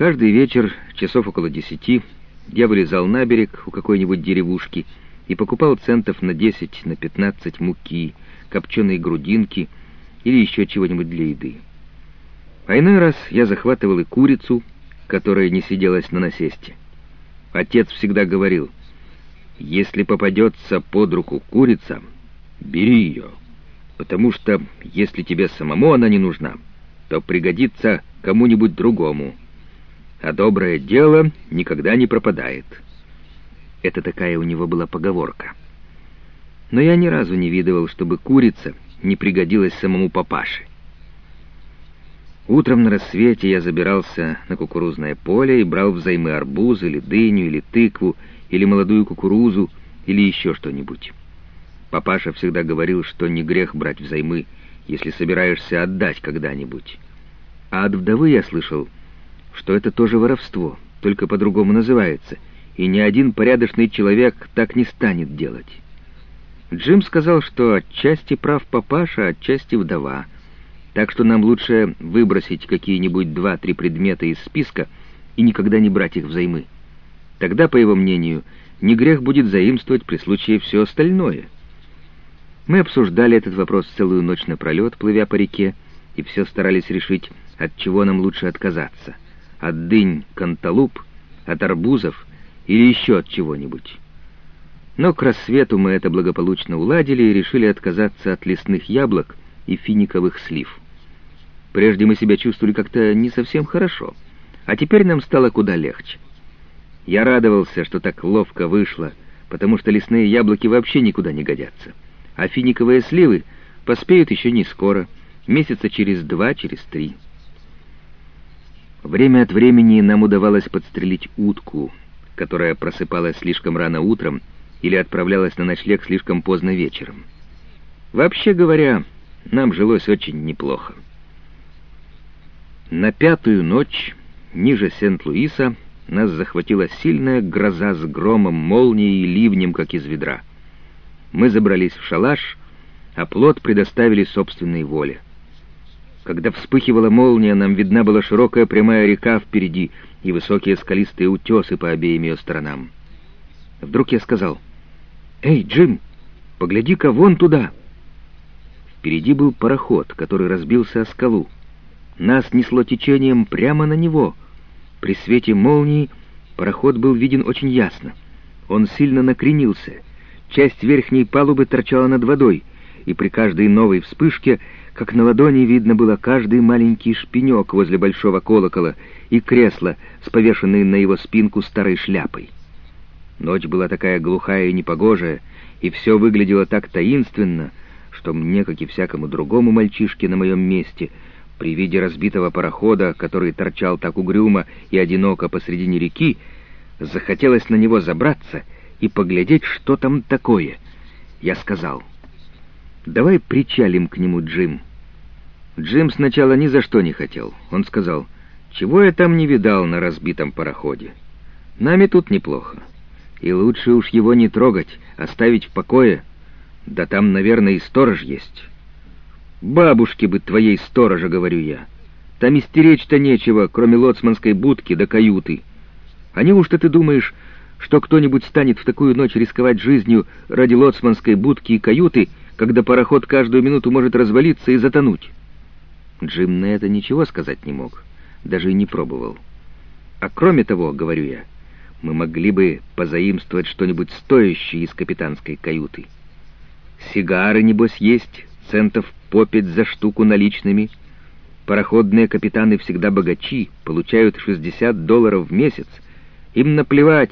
Каждый вечер, часов около десяти, я вылезал на берег у какой-нибудь деревушки и покупал центов на десять, на пятнадцать муки, копченые грудинки или еще чего-нибудь для еды. А иной раз я захватывал и курицу, которая не сиделась на насесте. Отец всегда говорил, если попадется под руку курица, бери ее, потому что если тебе самому она не нужна, то пригодится кому-нибудь другому, а доброе дело никогда не пропадает. Это такая у него была поговорка. Но я ни разу не видывал, чтобы курица не пригодилась самому папаше. Утром на рассвете я забирался на кукурузное поле и брал взаймы арбуз или дыню, или тыкву, или молодую кукурузу, или еще что-нибудь. Папаша всегда говорил, что не грех брать взаймы, если собираешься отдать когда-нибудь. А от вдовы я слышал, что это тоже воровство, только по-другому называется, и ни один порядочный человек так не станет делать. Джим сказал, что отчасти прав папаша, отчасти вдова — так что нам лучше выбросить какие-нибудь два-три предмета из списка и никогда не брать их взаймы. Тогда, по его мнению, не грех будет заимствовать при случае все остальное. Мы обсуждали этот вопрос целую ночь напролет, плывя по реке, и все старались решить, от чего нам лучше отказаться. От дынь канталуп, от арбузов или еще от чего-нибудь. Но к рассвету мы это благополучно уладили и решили отказаться от лесных яблок и финиковых слив. Прежде мы себя чувствовали как-то не совсем хорошо, а теперь нам стало куда легче. Я радовался, что так ловко вышло, потому что лесные яблоки вообще никуда не годятся, а финиковые сливы поспеют еще не скоро, месяца через два, через три. Время от времени нам удавалось подстрелить утку, которая просыпалась слишком рано утром или отправлялась на ночлег слишком поздно вечером. Вообще говоря, нам жилось очень неплохо. На пятую ночь, ниже Сент-Луиса, нас захватила сильная гроза с громом, молнией и ливнем, как из ведра. Мы забрались в шалаш, а плод предоставили собственной воле. Когда вспыхивала молния, нам видна была широкая прямая река впереди и высокие скалистые утесы по обеим ее сторонам. Вдруг я сказал, «Эй, Джим, погляди-ка вон туда!» Впереди был пароход, который разбился о скалу. Нас несло течением прямо на него. При свете молнии пароход был виден очень ясно. Он сильно накренился. Часть верхней палубы торчала над водой, и при каждой новой вспышке, как на ладони, видно было каждый маленький шпинек возле большого колокола и кресло с повешенной на его спинку старой шляпой. Ночь была такая глухая и непогожая, и все выглядело так таинственно, что мне, как и всякому другому мальчишке на моем месте, при виде разбитого парохода, который торчал так угрюмо и одиноко посредине реки, захотелось на него забраться и поглядеть, что там такое. Я сказал, «Давай причалим к нему, Джим». Джим сначала ни за что не хотел. Он сказал, «Чего я там не видал на разбитом пароходе? Нами тут неплохо. И лучше уж его не трогать, оставить в покое. Да там, наверное, и сторож есть». Бабушке бы твоей сторожа, говорю я. Там и стеречь-то нечего, кроме лоцманской будки до каюты. А неужто ты думаешь, что кто-нибудь станет в такую ночь рисковать жизнью ради лоцманской будки и каюты, когда пароход каждую минуту может развалиться и затонуть? Джим на это ничего сказать не мог, даже и не пробовал. А кроме того, говорю я, мы могли бы позаимствовать что-нибудь стоящее из капитанской каюты. Сигары, небось, есть, центов по пять за штуку наличными. Пароходные капитаны всегда богачи, получают 60 долларов в месяц. Им наплевать,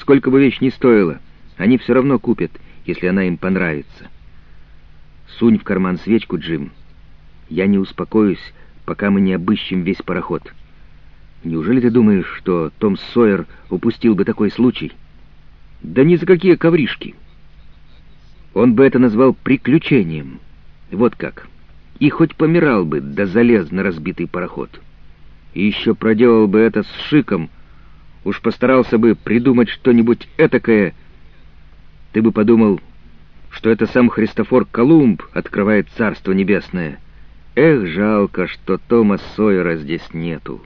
сколько бы вещь ни стоила. Они все равно купят, если она им понравится. Сунь в карман свечку, Джим. Я не успокоюсь, пока мы не обыщем весь пароход. Неужели ты думаешь, что Том Сойер упустил бы такой случай? Да ни за какие ковришки. Он бы это назвал приключением. Вот как. И хоть помирал бы, да залез на разбитый пароход. И еще проделал бы это с шиком. Уж постарался бы придумать что-нибудь этакое. Ты бы подумал, что это сам Христофор Колумб открывает Царство Небесное. Эх, жалко, что Тома Сойера здесь нету».